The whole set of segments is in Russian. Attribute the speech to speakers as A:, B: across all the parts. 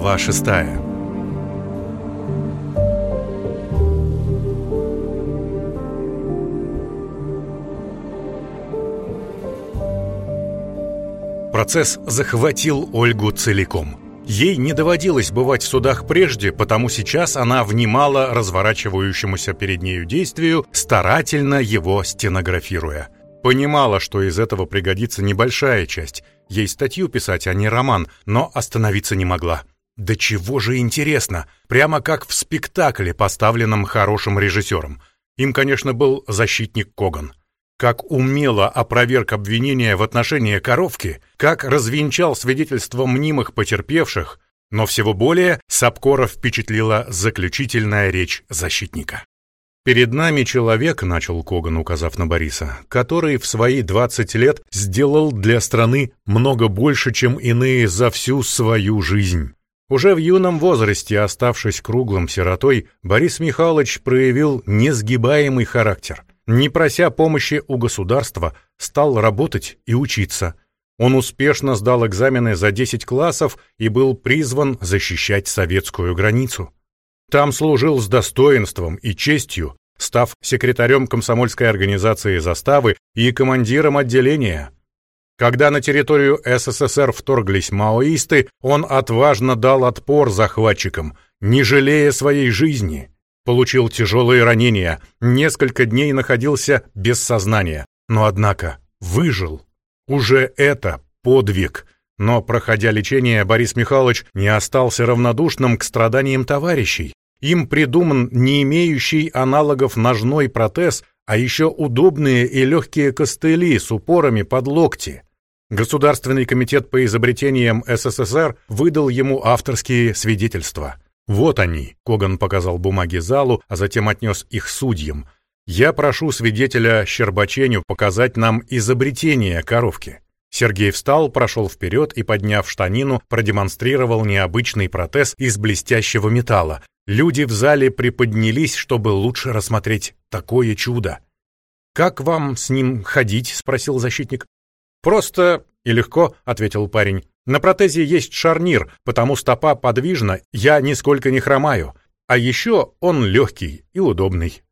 A: Глава шестая Процесс захватил Ольгу целиком. Ей не доводилось бывать в судах прежде, потому сейчас она внимала разворачивающемуся перед нею действию, старательно его стенографируя. Понимала, что из этого пригодится небольшая часть. Ей статью писать, а не роман, но остановиться не могла. Да чего же интересно, прямо как в спектакле, поставленном хорошим режиссером. Им, конечно, был защитник Коган как умело опроверг обвинения в отношении коровки, как развенчал свидетельства мнимых потерпевших, но всего более Сапкора впечатлила заключительная речь защитника. «Перед нами человек», — начал Коган, указав на Бориса, «который в свои 20 лет сделал для страны много больше, чем иные за всю свою жизнь». Уже в юном возрасте, оставшись круглым сиротой, Борис Михайлович проявил несгибаемый характер — не прося помощи у государства, стал работать и учиться. Он успешно сдал экзамены за 10 классов и был призван защищать советскую границу. Там служил с достоинством и честью, став секретарем комсомольской организации «Заставы» и командиром отделения. Когда на территорию СССР вторглись маоисты, он отважно дал отпор захватчикам, не жалея своей жизни. Получил тяжелые ранения, несколько дней находился без сознания, но однако выжил. Уже это подвиг. Но, проходя лечение, Борис Михайлович не остался равнодушным к страданиям товарищей. Им придуман не имеющий аналогов ножной протез, а еще удобные и легкие костыли с упорами под локти. Государственный комитет по изобретениям СССР выдал ему авторские свидетельства – «Вот они», — Коган показал бумаги залу, а затем отнес их судьям. «Я прошу свидетеля Щербаченю показать нам изобретение коровки». Сергей встал, прошел вперед и, подняв штанину, продемонстрировал необычный протез из блестящего металла. Люди в зале приподнялись, чтобы лучше рассмотреть такое чудо. «Как вам с ним ходить?» — спросил защитник. «Просто и легко», — ответил парень. На протезе есть шарнир, потому стопа подвижна, я нисколько не хромаю. А еще он легкий и удобный.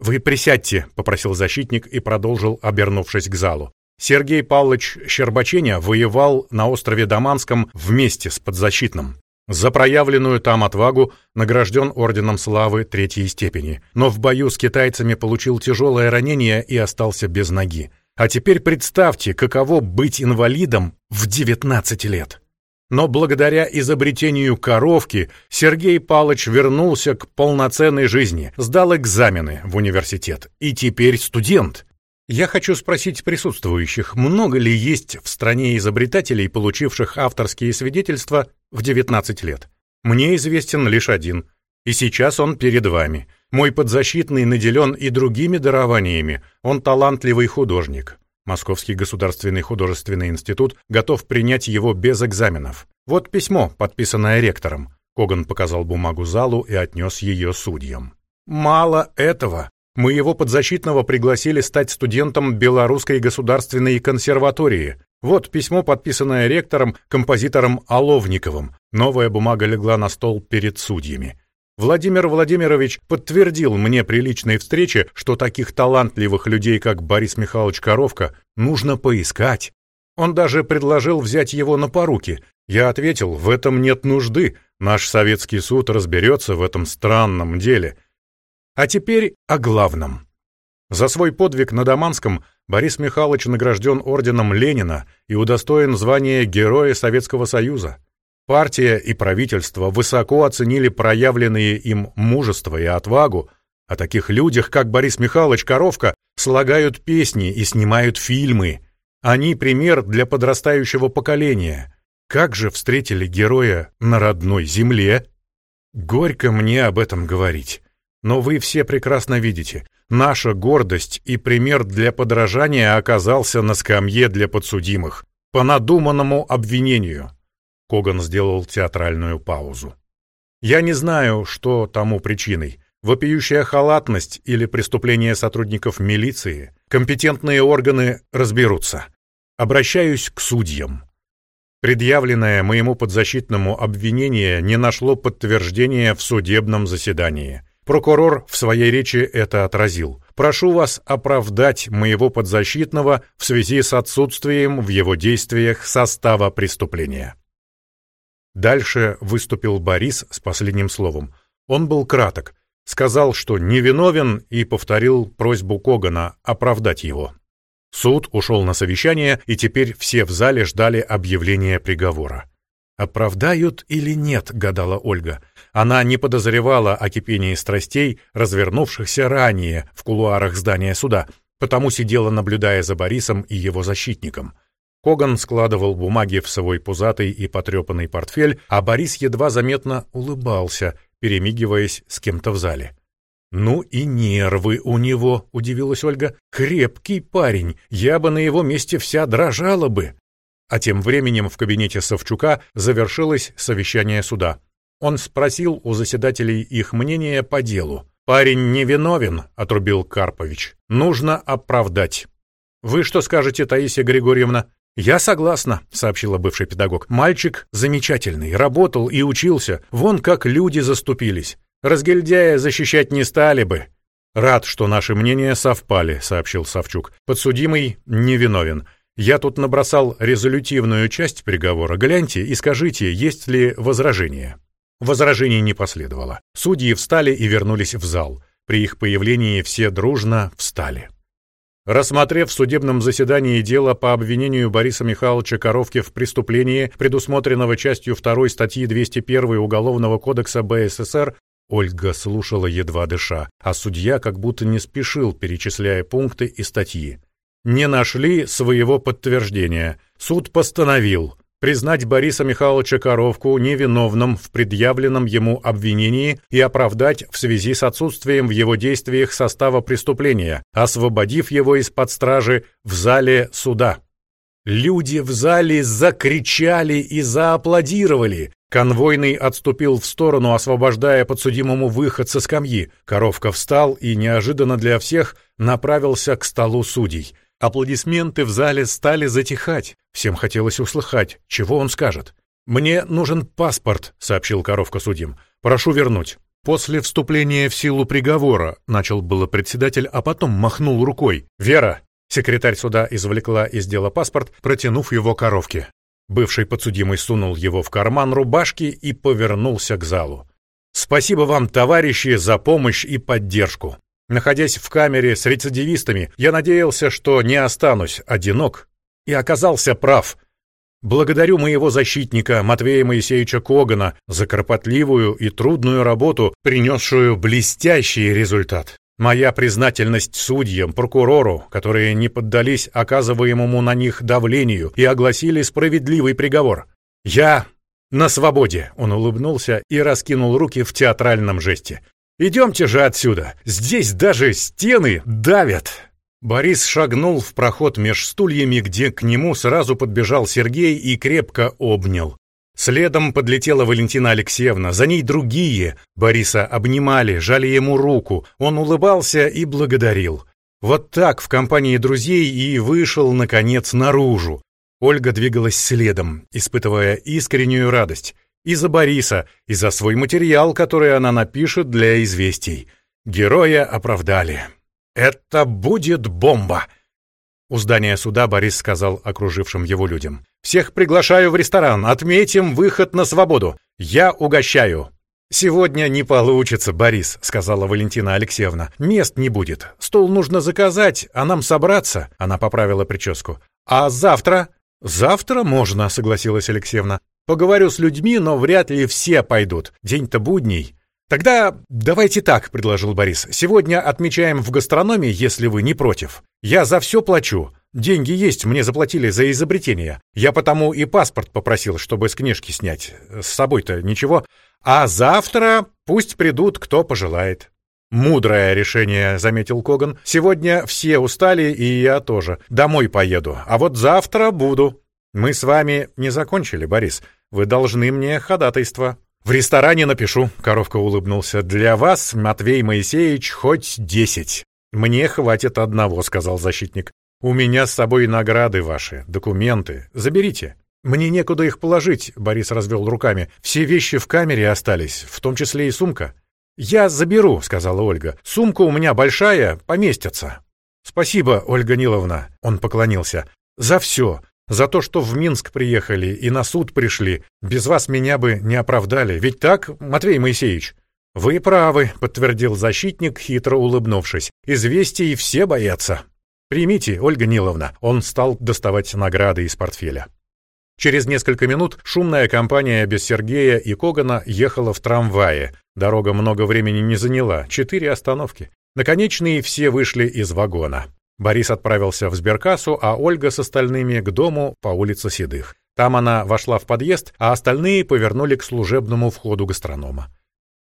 A: «Вы присядьте», — попросил защитник и продолжил, обернувшись к залу. Сергей Павлович Щербаченя воевал на острове Даманском вместе с подзащитным. За проявленную там отвагу награжден Орденом Славы Третьей степени, но в бою с китайцами получил тяжелое ранение и остался без ноги. А теперь представьте, каково быть инвалидом в 19 лет. Но благодаря изобретению коровки Сергей Палыч вернулся к полноценной жизни, сдал экзамены в университет и теперь студент. Я хочу спросить присутствующих, много ли есть в стране изобретателей, получивших авторские свидетельства в 19 лет? Мне известен лишь один, и сейчас он перед вами. Мой подзащитный наделен и другими дарованиями, он талантливый художник. Московский государственный художественный институт готов принять его без экзаменов. Вот письмо, подписанное ректором. Коган показал бумагу залу и отнес ее судьям. Мало этого. Мы его подзащитного пригласили стать студентом Белорусской государственной консерватории. Вот письмо, подписанное ректором, композитором Оловниковым. Новая бумага легла на стол перед судьями. Владимир Владимирович подтвердил мне при личной встрече, что таких талантливых людей, как Борис Михайлович Коровка, нужно поискать. Он даже предложил взять его на поруки. Я ответил, в этом нет нужды, наш советский суд разберется в этом странном деле. А теперь о главном. За свой подвиг на Даманском Борис Михайлович награжден орденом Ленина и удостоен звания Героя Советского Союза. Партия и правительство высоко оценили проявленные им мужество и отвагу, о таких людях, как Борис Михайлович Коровка, слагают песни и снимают фильмы. Они пример для подрастающего поколения. Как же встретили героя на родной земле? Горько мне об этом говорить. Но вы все прекрасно видите, наша гордость и пример для подражания оказался на скамье для подсудимых, по надуманному обвинению. Коган сделал театральную паузу. «Я не знаю, что тому причиной. Вопиющая халатность или преступление сотрудников милиции. Компетентные органы разберутся. Обращаюсь к судьям. Предъявленное моему подзащитному обвинение не нашло подтверждения в судебном заседании. Прокурор в своей речи это отразил. Прошу вас оправдать моего подзащитного в связи с отсутствием в его действиях состава преступления. Дальше выступил Борис с последним словом. Он был краток, сказал, что невиновен и повторил просьбу Когана оправдать его. Суд ушел на совещание, и теперь все в зале ждали объявления приговора. «Оправдают или нет?» — гадала Ольга. Она не подозревала о кипении страстей, развернувшихся ранее в кулуарах здания суда, потому сидела, наблюдая за Борисом и его защитником. Коган складывал бумаги в свой пузатый и потрепанный портфель, а Борис едва заметно улыбался, перемигиваясь с кем-то в зале. «Ну и нервы у него», — удивилась Ольга. «Крепкий парень, я бы на его месте вся дрожала бы». А тем временем в кабинете Савчука завершилось совещание суда. Он спросил у заседателей их мнение по делу. «Парень невиновен», — отрубил Карпович. «Нужно оправдать». «Вы что скажете, Таисия Григорьевна?» «Я согласна», — сообщила бывший педагог. «Мальчик замечательный, работал и учился. Вон как люди заступились. Разгильдяя защищать не стали бы». «Рад, что наши мнения совпали», — сообщил Савчук. «Подсудимый невиновен. Я тут набросал резолютивную часть приговора. Гляньте и скажите, есть ли возражения. Возражений не последовало. Судьи встали и вернулись в зал. При их появлении все дружно встали. Рассмотрев в судебном заседании дело по обвинению Бориса Михайловича Коровки в преступлении, предусмотренного частью 2 статьи 201 Уголовного кодекса БССР, Ольга слушала едва дыша, а судья как будто не спешил, перечисляя пункты и статьи не нашли своего подтверждения. Суд постановил признать Бориса Михайловича Коровку невиновным в предъявленном ему обвинении и оправдать в связи с отсутствием в его действиях состава преступления, освободив его из-под стражи в зале суда. Люди в зале закричали и зааплодировали. Конвойный отступил в сторону, освобождая подсудимому выход со скамьи. Коровка встал и неожиданно для всех направился к столу судей. Аплодисменты в зале стали затихать. Всем хотелось услыхать, чего он скажет. «Мне нужен паспорт», — сообщил коровка судьям. «Прошу вернуть». После вступления в силу приговора начал было председатель, а потом махнул рукой. «Вера!» Секретарь суда извлекла из дела паспорт, протянув его коровке. Бывший подсудимый сунул его в карман рубашки и повернулся к залу. «Спасибо вам, товарищи, за помощь и поддержку. Находясь в камере с рецидивистами, я надеялся, что не останусь одинок, и оказался прав. Благодарю моего защитника Матвея Моисеевича Когана за кропотливую и трудную работу, принесшую блестящий результат. Моя признательность судьям, прокурору, которые не поддались оказываемому на них давлению и огласили справедливый приговор. Я на свободе, он улыбнулся и раскинул руки в театральном жесте. Идемте же отсюда. Здесь даже стены давят. Борис шагнул в проход меж стульями, где к нему сразу подбежал Сергей и крепко обнял. Следом подлетела Валентина Алексеевна, за ней другие. Бориса обнимали, жали ему руку. Он улыбался и благодарил. Вот так в компании друзей и вышел, наконец, наружу. Ольга двигалась следом, испытывая искреннюю радость. И за Бориса, и за свой материал, который она напишет для известий. Героя оправдали. «Это будет бомба!» У здания суда Борис сказал окружившим его людям. «Всех приглашаю в ресторан, отметим выход на свободу. Я угощаю». «Сегодня не получится, Борис», — сказала Валентина Алексеевна. «Мест не будет. Стол нужно заказать, а нам собраться», — она поправила прическу. «А завтра?» «Завтра можно», — согласилась Алексеевна. Поговорю с людьми, но вряд ли все пойдут. День-то будний. Тогда давайте так, предложил Борис. Сегодня отмечаем в гастрономии, если вы не против. Я за все плачу. Деньги есть, мне заплатили за изобретение. Я потому и паспорт попросил, чтобы с книжки снять. С собой-то ничего. А завтра пусть придут, кто пожелает. «Мудрое решение», — заметил Коган. «Сегодня все устали, и я тоже. Домой поеду. А вот завтра буду». «Мы с вами не закончили, Борис. Вы должны мне ходатайство». «В ресторане напишу», — Коровка улыбнулся. «Для вас, Матвей Моисеевич, хоть десять». «Мне хватит одного», — сказал защитник. «У меня с собой награды ваши, документы. Заберите». «Мне некуда их положить», — Борис развел руками. «Все вещи в камере остались, в том числе и сумка». «Я заберу», — сказала Ольга. «Сумка у меня большая, поместится». «Спасибо, Ольга Ниловна», — он поклонился. «За все. За то, что в Минск приехали и на суд пришли. Без вас меня бы не оправдали. Ведь так, Матвей Моисеевич?» «Вы правы», — подтвердил защитник, хитро улыбнувшись. «Известий все боятся». «Примите, Ольга Ниловна». Он стал доставать награды из портфеля. Через несколько минут шумная компания без Сергея и Когана ехала в трамвае. Дорога много времени не заняла, четыре остановки. Наконечные все вышли из вагона. Борис отправился в сберкассу, а Ольга с остальными к дому по улице Седых. Там она вошла в подъезд, а остальные повернули к служебному входу гастронома.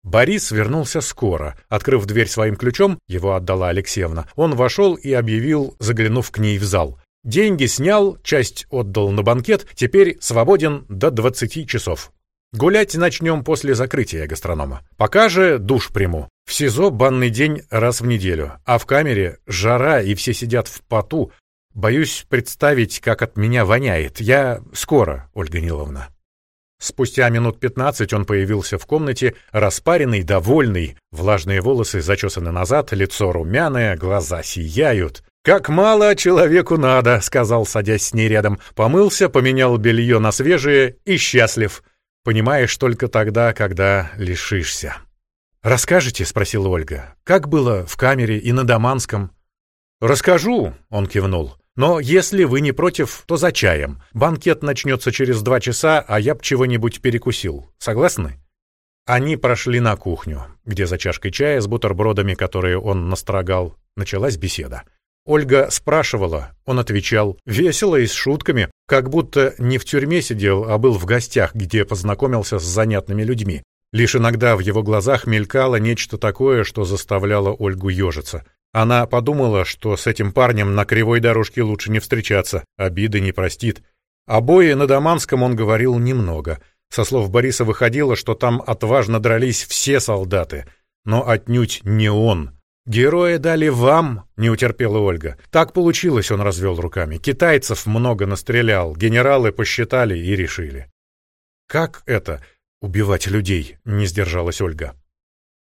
A: Борис вернулся скоро. Открыв дверь своим ключом, его отдала Алексеевна, он вошел и объявил, заглянув к ней в зал. Деньги снял, часть отдал на банкет, теперь свободен до 20 часов. Гулять начнем после закрытия гастронома. Пока же душ приму. В СИЗО банный день раз в неделю, а в камере жара и все сидят в поту. Боюсь представить, как от меня воняет. Я скоро, Ольга Ниловна. Спустя минут пятнадцать он появился в комнате, распаренный, довольный, влажные волосы зачесаны назад, лицо румяное, глаза сияют. «Как мало человеку надо», — сказал, садясь с ней рядом. Помылся, поменял белье на свежее и счастлив. Понимаешь только тогда, когда лишишься. «Расскажете?» — спросила Ольга. «Как было в камере и на Даманском?» «Расскажу», — он кивнул. «Но если вы не против, то за чаем. Банкет начнется через два часа, а я б чего-нибудь перекусил. Согласны?» Они прошли на кухню, где за чашкой чая с бутербродами, которые он настрогал, началась беседа. Ольга спрашивала, он отвечал, весело и с шутками, как будто не в тюрьме сидел, а был в гостях, где познакомился с занятными людьми. Лишь иногда в его глазах мелькало нечто такое, что заставляло Ольгу ежиться. Она подумала, что с этим парнем на кривой дорожке лучше не встречаться, обиды не простит. О бое на Даманском он говорил немного. Со слов Бориса выходило, что там отважно дрались все солдаты, но отнюдь не он. «Героя дали вам», — не утерпела Ольга. «Так получилось», — он развел руками. «Китайцев много настрелял, генералы посчитали и решили». «Как это — убивать людей?» — не сдержалась Ольга.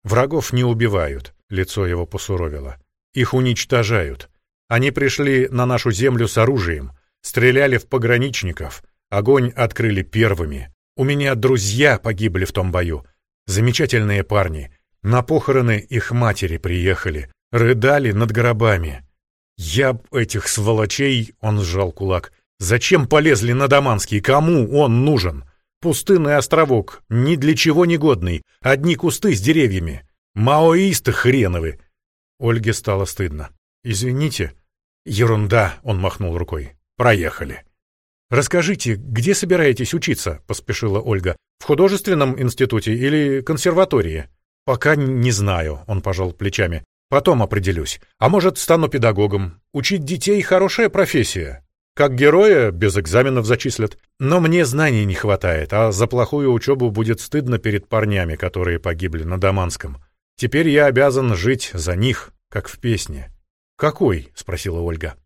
A: «Врагов не убивают», — лицо его посуровило. «Их уничтожают. Они пришли на нашу землю с оружием, стреляли в пограничников, огонь открыли первыми. У меня друзья погибли в том бою. Замечательные парни» На похороны их матери приехали, рыдали над гробами. Я б этих сволочей, он сжал кулак, зачем полезли на Даманский, кому он нужен? Пустынный островок, ни для чего не годный, одни кусты с деревьями. Маоисты хреновы. Ольге стало стыдно. «Извините». «Ерунда», — он махнул рукой. «Проехали». «Расскажите, где собираетесь учиться?» — поспешила Ольга. «В художественном институте или консерватории?» «Пока не знаю», — он пожал плечами. «Потом определюсь. А может, стану педагогом. Учить детей — хорошая профессия. Как героя без экзаменов зачислят. Но мне знаний не хватает, а за плохую учебу будет стыдно перед парнями, которые погибли на Даманском. Теперь я обязан жить за них, как в песне». «Какой?» — спросила Ольга.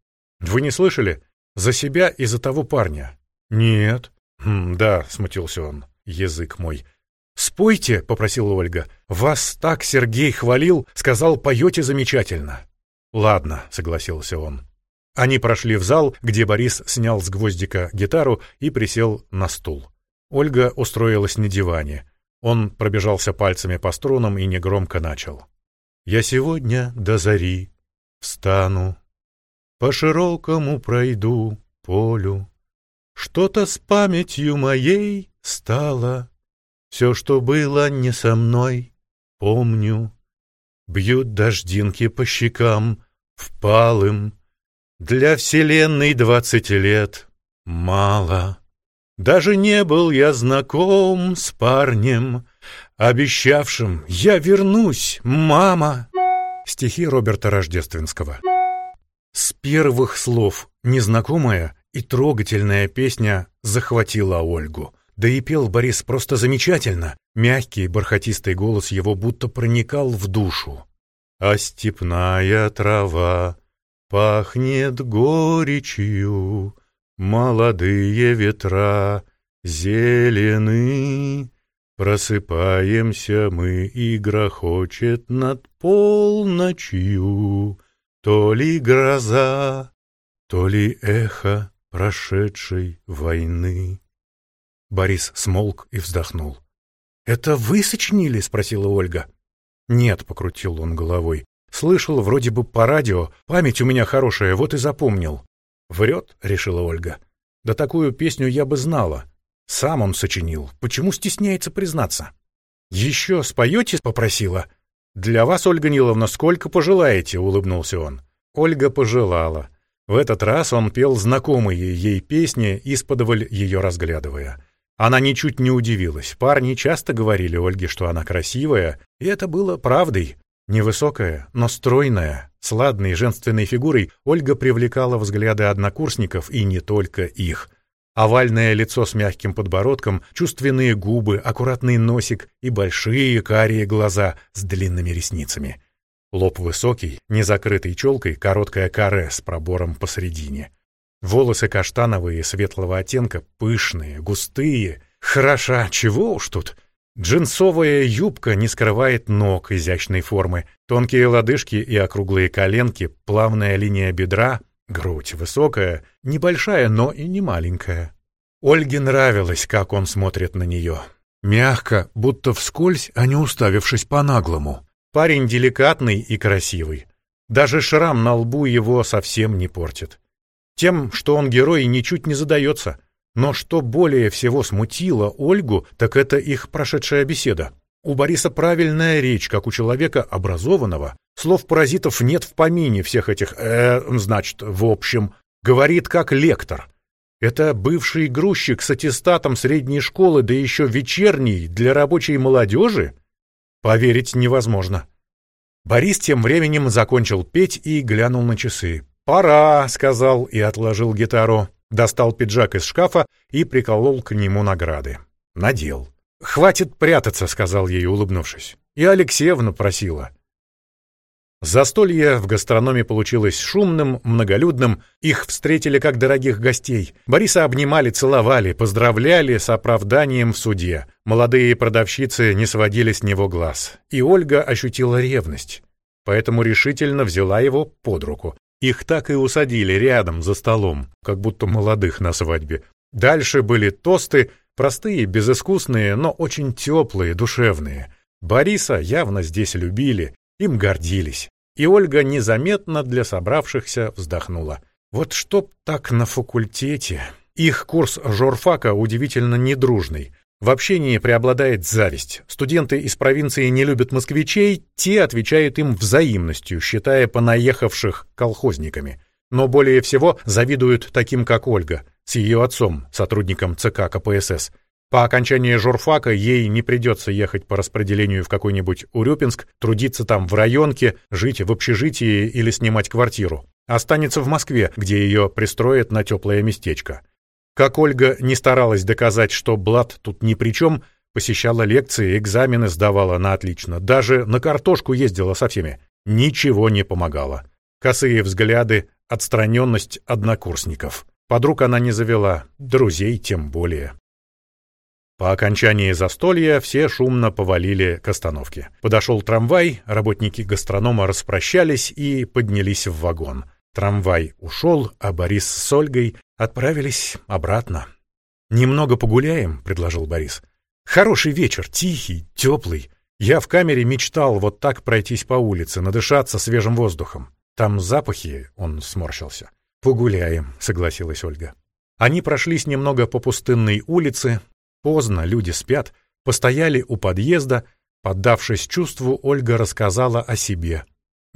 A: «Вы не слышали? За себя и за того парня». «Нет». «Хм, «Да», — смутился он, язык мой. «Спойте», — попросила Ольга. «Вас так Сергей хвалил, сказал, поете замечательно». «Ладно», — согласился он. Они прошли в зал, где Борис снял с гвоздика гитару и присел на стул. Ольга устроилась на диване. Он пробежался пальцами по струнам и негромко начал. «Я сегодня до зари встану, по широкому пройду полю. Что-то с памятью моей стало, все, что было не со мной, помню. Бьют дождинки по щекам, впалым. Для вселенной двадцать лет мало. Даже не был я знаком с парнем, обещавшим «Я вернусь, мама!» Стихи Роберта Рождественского. С первых слов незнакомая и трогательная песня захватила Ольгу. Да и пел Борис просто замечательно. Мягкий, бархатистый голос его будто проникал в душу. А степная трава пахнет горечью, молодые ветра зелены. Просыпаемся мы, и грохочет над полночью то ли гроза, то ли эхо прошедшей войны. Борис смолк и вздохнул. «Это вы сочинили?» — спросила Ольга. «Нет», — покрутил он головой. «Слышал вроде бы по радио. Память у меня хорошая, вот и запомнил». «Врет», — решила Ольга. «Да такую песню я бы знала. Сам он сочинил. Почему стесняется признаться?» «Еще споете?» — попросила. «Для вас, Ольга Ниловна, сколько пожелаете?» — улыбнулся он. Ольга пожелала. В этот раз он пел знакомые ей песни, исподволь ее разглядывая. Она ничуть не удивилась. Парни часто говорили Ольге, что она красивая, и это было правдой. Невысокая, но стройная, с ладной женственной фигурой, Ольга привлекала взгляды однокурсников и не только их. Овальное лицо с мягким подбородком, чувственные губы, аккуратный носик и большие карие глаза с длинными ресницами. Лоб высокий, не закрытый челкой, короткая каре с пробором посредине. Волосы каштановые, светлого оттенка, пышные, густые. Хороша, чего уж тут. Джинсовая юбка не скрывает ног изящной формы. Тонкие лодыжки и округлые коленки, плавная линия бедра, грудь высокая, небольшая, но и не маленькая. Ольге нравилось, как он смотрит на нее. Мягко, будто вскользь, а не уставившись по-наглому. Парень деликатный и красивый. Даже шрам на лбу его совсем не портит. Тем, что он герой, ничуть не задается. Но что более всего смутило Ольгу, так это их прошедшая беседа. У Бориса правильная речь, как у человека образованного. Слов паразитов нет в помине всех этих «э», значит, в общем. Говорит как лектор. Это бывший грузчик с аттестатом средней школы, да еще вечерний, для рабочей молодежи? Поверить невозможно. Борис тем временем закончил петь и глянул на часы. «Пора», — сказал и отложил гитару, достал пиджак из шкафа и приколол к нему награды. Надел. «Хватит прятаться», — сказал ей, улыбнувшись. И Алексеевна просила. Застолье в гастрономе получилось шумным, многолюдным. Их встретили как дорогих гостей. Бориса обнимали, целовали, поздравляли с оправданием в суде. Молодые продавщицы не сводили с него глаз. И Ольга ощутила ревность. Поэтому решительно взяла его под руку. Их так и усадили рядом за столом, как будто молодых на свадьбе. Дальше были тосты, простые, безыскусные, но очень теплые, душевные. Бориса явно здесь любили, им гордились. И Ольга незаметно для собравшихся вздохнула. Вот чтоб так на факультете. Их курс журфака удивительно недружный. В общении преобладает зависть. Студенты из провинции не любят москвичей, те отвечают им взаимностью, считая понаехавших колхозниками. Но более всего завидуют таким, как Ольга, с ее отцом, сотрудником ЦК КПСС. По окончании журфака ей не придется ехать по распределению в какой-нибудь Урюпинск, трудиться там в районке, жить в общежитии или снимать квартиру. Останется в Москве, где ее пристроят на теплое местечко. Как Ольга не старалась доказать, что Блад тут ни при чем, посещала лекции, экзамены сдавала на отлично, даже на картошку ездила со всеми. Ничего не помогало. Косые взгляды, отстраненность однокурсников. Подруг она не завела, друзей тем более. По окончании застолья все шумно повалили к остановке. Подошел трамвай, работники гастронома распрощались и поднялись в вагон. Трамвай ушел, а Борис с Ольгой отправились обратно. «Немного погуляем», — предложил Борис. «Хороший вечер, тихий, теплый. Я в камере мечтал вот так пройтись по улице, надышаться свежим воздухом. Там запахи...» — он сморщился. «Погуляем», — согласилась Ольга. Они прошлись немного по пустынной улице. Поздно, люди спят. Постояли у подъезда. Поддавшись чувству, Ольга рассказала о себе.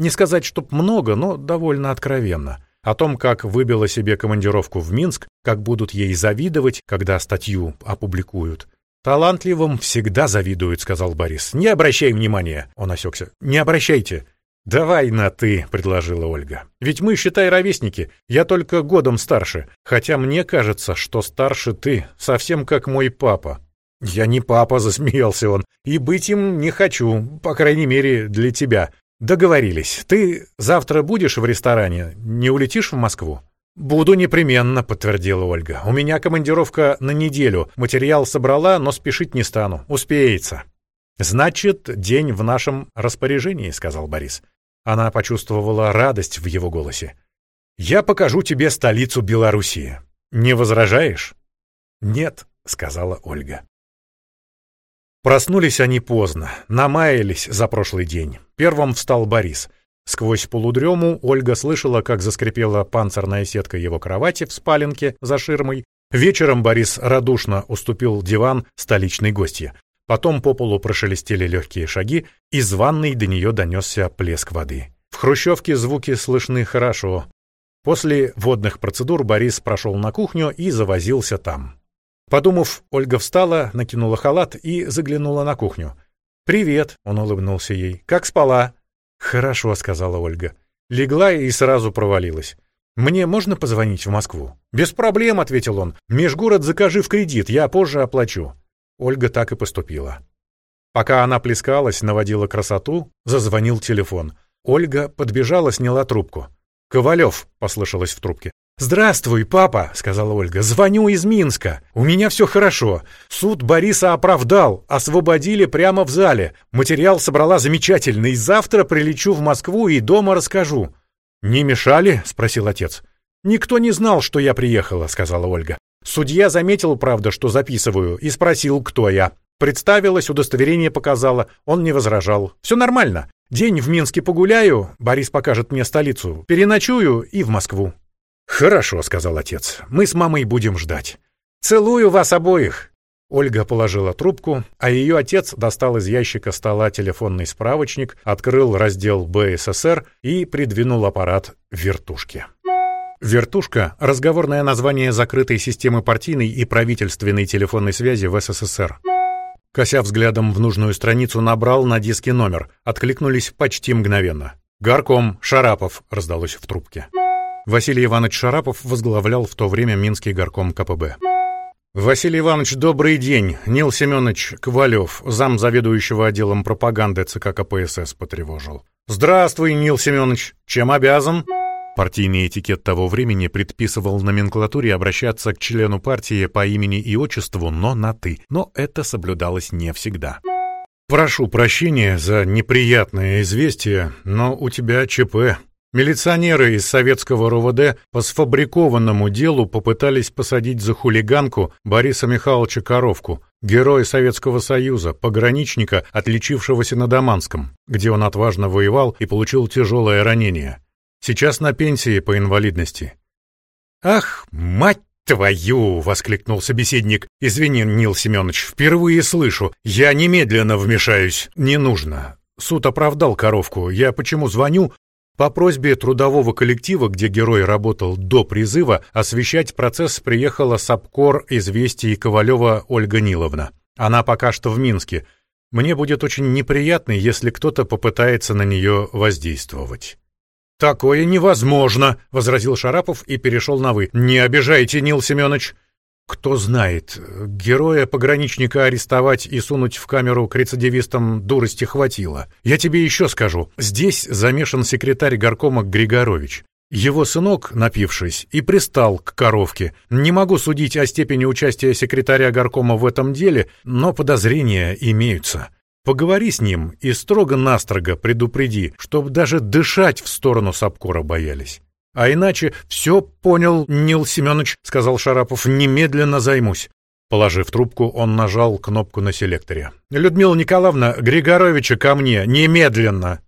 A: Не сказать, чтоб много, но довольно откровенно. О том, как выбила себе командировку в Минск, как будут ей завидовать, когда статью опубликуют. «Талантливым всегда завидуют», — сказал Борис. «Не обращай внимания», — он осекся. «Не обращайте». «Давай на «ты», — предложила Ольга. «Ведь мы, считай, ровесники. Я только годом старше. Хотя мне кажется, что старше ты, совсем как мой папа». «Я не папа», — засмеялся он. «И быть им не хочу, по крайней мере, для тебя. «Договорились. Ты завтра будешь в ресторане? Не улетишь в Москву?» «Буду непременно», — подтвердила Ольга. «У меня командировка на неделю. Материал собрала, но спешить не стану. Успеется». «Значит, день в нашем распоряжении», — сказал Борис. Она почувствовала радость в его голосе. «Я покажу тебе столицу Белоруссии. Не возражаешь?» «Нет», — сказала Ольга. Проснулись они поздно, намаялись за прошлый день. Первым встал Борис — Сквозь полудрему Ольга слышала, как заскрипела панцирная сетка его кровати в спаленке за ширмой. Вечером Борис радушно уступил диван столичной гостье. Потом по полу прошелестели легкие шаги, из ванной до нее донесся плеск воды. В хрущевке звуки слышны хорошо. После водных процедур Борис прошел на кухню и завозился там. Подумав, Ольга встала, накинула халат и заглянула на кухню. «Привет», — он улыбнулся ей. «Как спала?» «Хорошо», — сказала Ольга. Легла и сразу провалилась. «Мне можно позвонить в Москву?» «Без проблем», — ответил он. «Межгород закажи в кредит, я позже оплачу». Ольга так и поступила. Пока она плескалась, наводила красоту, зазвонил телефон. Ольга подбежала, сняла трубку. «Ковалев», — послышалось в трубке. «Здравствуй, папа», — сказала Ольга. «Звоню из Минска. У меня все хорошо. Суд Бориса оправдал. Освободили прямо в зале. Материал собрала замечательный. Завтра прилечу в Москву и дома расскажу». «Не мешали?» — спросил отец. «Никто не знал, что я приехала», — сказала Ольга. Судья заметил, правда, что записываю, и спросил, кто я. Представилась, удостоверение показала. Он не возражал. «Все нормально. День в Минске погуляю, Борис покажет мне столицу, переночую и в Москву». «Хорошо», — сказал отец. «Мы с мамой будем ждать. Целую вас обоих». Ольга положила трубку, а ее отец достал из ящика стола телефонный справочник, открыл раздел БССР и придвинул аппарат вертушки. Вертушка — разговорное название закрытой системы партийной и правительственной телефонной связи в СССР. Кося взглядом в нужную страницу набрал на диске номер. Откликнулись почти мгновенно. «Горком, Шарапов», — раздалось в трубке. Василий Иванович Шарапов возглавлял в то время Минский горком КПБ. «Василий Иванович, добрый день. Нил Семенович Ковалев, зам заведующего отделом пропаганды ЦК КПСС, потревожил. Здравствуй, Нил Семенович. Чем обязан?» Партийный этикет того времени предписывал номенклатуре обращаться к члену партии по имени и отчеству, но на «ты». Но это соблюдалось не всегда. «Прошу прощения за неприятное известие, но у тебя ЧП», Милиционеры из советского РОВД по сфабрикованному делу попытались посадить за хулиганку Бориса Михайловича Коровку, героя Советского Союза, пограничника, отличившегося на Даманском, где он отважно воевал и получил тяжелое ранение. Сейчас на пенсии по инвалидности. «Ах, мать твою!» — воскликнул собеседник. «Извини, Нил Семенович, впервые слышу. Я немедленно вмешаюсь. Не нужно. Суд оправдал коровку. Я почему звоню? По просьбе трудового коллектива, где герой работал до призыва, освещать процесс приехала САПКОР известий Ковалева Ольга Ниловна. Она пока что в Минске. Мне будет очень неприятно, если кто-то попытается на нее воздействовать. «Такое невозможно!» — возразил Шарапов и перешел на «вы». «Не обижайте, Нил Семенович!» Кто знает, героя пограничника арестовать и сунуть в камеру к рецидивистам дурости хватило. Я тебе еще скажу, здесь замешан секретарь горкома Григорович. Его сынок, напившись, и пристал к коровке. Не могу судить о степени участия секретаря горкома в этом деле, но подозрения имеются. Поговори с ним и строго-настрого предупреди, чтобы даже дышать в сторону Сапкора боялись. А иначе все понял, Нил Семенович, сказал Шарапов, немедленно займусь. Положив трубку, он нажал кнопку на селекторе. «Людмила Николаевна, Григоровича ко мне, немедленно!»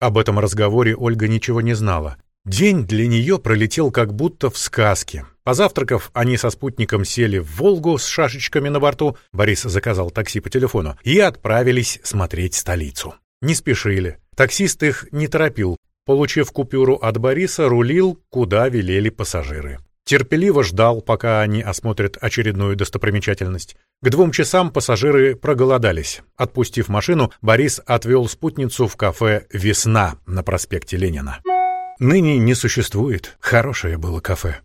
A: Об этом разговоре Ольга ничего не знала. День для нее пролетел как будто в сказке. Позавтракав, они со спутником сели в «Волгу» с шашечками на борту, Борис заказал такси по телефону, и отправились смотреть столицу. Не спешили. Таксист их не торопил, Получив купюру от Бориса, рулил, куда велели пассажиры. Терпеливо ждал, пока они осмотрят очередную достопримечательность. К двум часам пассажиры проголодались. Отпустив машину, Борис отвел спутницу в кафе «Весна» на проспекте Ленина. Ныне не существует. Хорошее было кафе.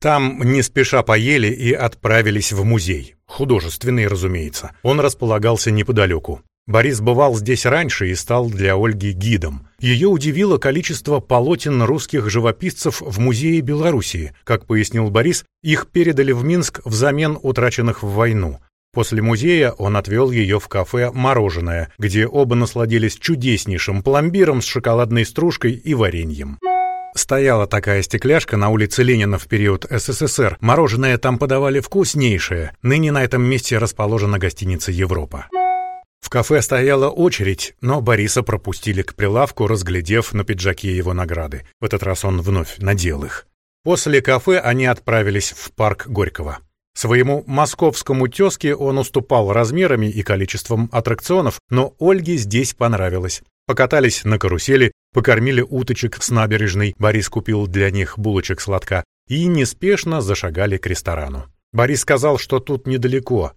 A: Там не спеша поели и отправились в музей. Художественный, разумеется. Он располагался неподалеку. Борис бывал здесь раньше и стал для Ольги гидом. Ее удивило количество полотен русских живописцев в Музее Белоруссии. Как пояснил Борис, их передали в Минск взамен утраченных в войну. После музея он отвел ее в кафе «Мороженое», где оба насладились чудеснейшим пломбиром с шоколадной стружкой и вареньем. Стояла такая стекляшка на улице Ленина в период СССР. Мороженое там подавали вкуснейшее. Ныне на этом месте расположена гостиница «Европа». В кафе стояла очередь, но Бориса пропустили к прилавку, разглядев на пиджаке его награды. В этот раз он вновь надел их. После кафе они отправились в парк Горького. Своему московскому тезке он уступал размерами и количеством аттракционов, но Ольге здесь понравилось. Покатались на карусели, покормили уточек с набережной, Борис купил для них булочек сладка и неспешно зашагали к ресторану. Борис сказал, что тут недалеко.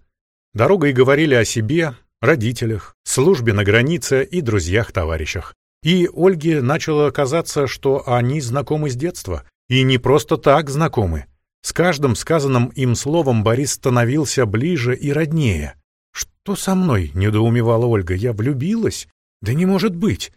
A: Дорогой говорили о себе, родителях, службе на границе и друзьях-товарищах. И Ольге начало казаться, что они знакомы с детства. И не просто так знакомы. С каждым сказанным им словом Борис становился ближе и роднее. «Что со мной?» — недоумевала Ольга. «Я влюбилась? Да не может быть!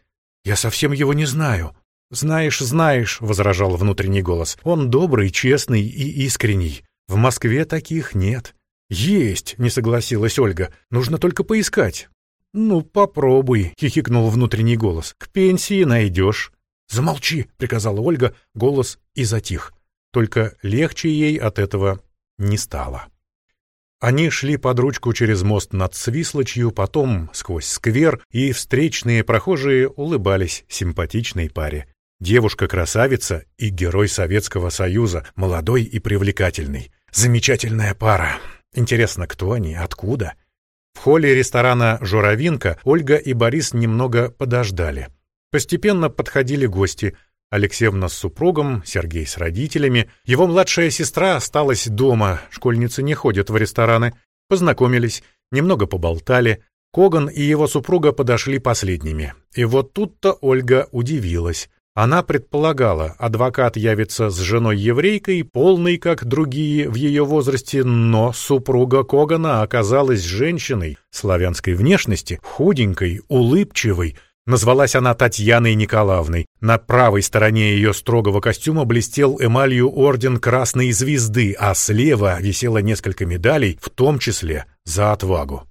A: Я совсем его не знаю». «Знаешь, знаешь», — возражал внутренний голос. «Он добрый, честный и искренний. В Москве таких нет. «Есть!» — не согласилась Ольга. «Нужно только поискать». «Ну, попробуй», — хихикнул внутренний голос. «К пенсии найдешь». «Замолчи!» — приказала Ольга, голос и затих. Только легче ей от этого не стало. Они шли под ручку через мост над Свислочью, потом сквозь сквер, и встречные прохожие улыбались симпатичной паре. Девушка-красавица и герой Советского Союза, молодой и привлекательный. Замечательная пара. Интересно, кто они, откуда? В холле ресторана «Журавинка» Ольга и Борис немного подождали. Постепенно подходили гости. Алексеевна с супругом, Сергей с родителями. Его младшая сестра осталась дома, школьницы не ходят в рестораны. Познакомились, немного поболтали. Коган и его супруга подошли последними. И вот тут-то Ольга удивилась. Она предполагала, адвокат явится с женой-еврейкой, полной, как другие в ее возрасте, но супруга Когана оказалась женщиной славянской внешности, худенькой, улыбчивой. Назвалась она Татьяной Николаевной. На правой стороне ее строгого костюма блестел эмалью орден Красной Звезды, а слева висело несколько медалей, в том числе за отвагу.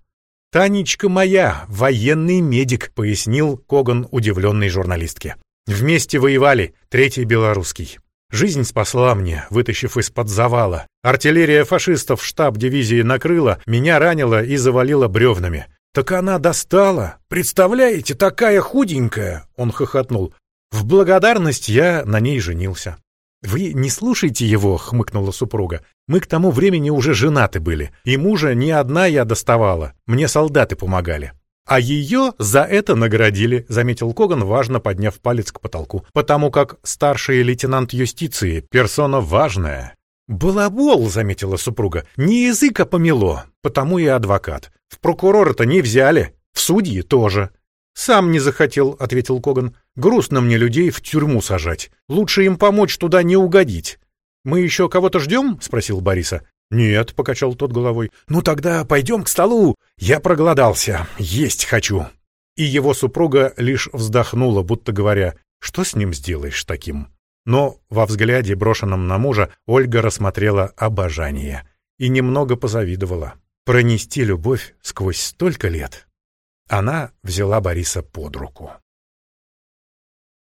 A: «Танечка моя, военный медик», — пояснил Коган удивленной журналистке. Вместе воевали, третий белорусский. Жизнь спасла мне, вытащив из-под завала. Артиллерия фашистов штаб дивизии накрыла, меня ранила и завалила бревнами. Так она достала. Представляете, такая худенькая, он хохотнул. В благодарность я на ней женился. «Вы не слушайте его», — хмыкнула супруга. «Мы к тому времени уже женаты были, и мужа ни одна я доставала, мне солдаты помогали». А ее за это наградили, заметил Коган, важно подняв палец к потолку, потому как старший лейтенант юстиции — персона важная. «Балабол», — заметила супруга, — «не языка помело, потому и адвокат. В прокурора-то не взяли, в судьи тоже». «Сам не захотел», — ответил Коган. «Грустно мне людей в тюрьму сажать. Лучше им помочь туда не угодить». «Мы еще кого-то ждем?» — спросил Бориса. «Нет», — покачал тот головой. «Ну тогда пойдем к столу. Я проголодался. Есть хочу». И его супруга лишь вздохнула, будто говоря, «Что с ним сделаешь таким?» Но во взгляде, брошенном на мужа, Ольга рассмотрела обожание и немного позавидовала. Пронести любовь сквозь столько лет. Она взяла Бориса под руку.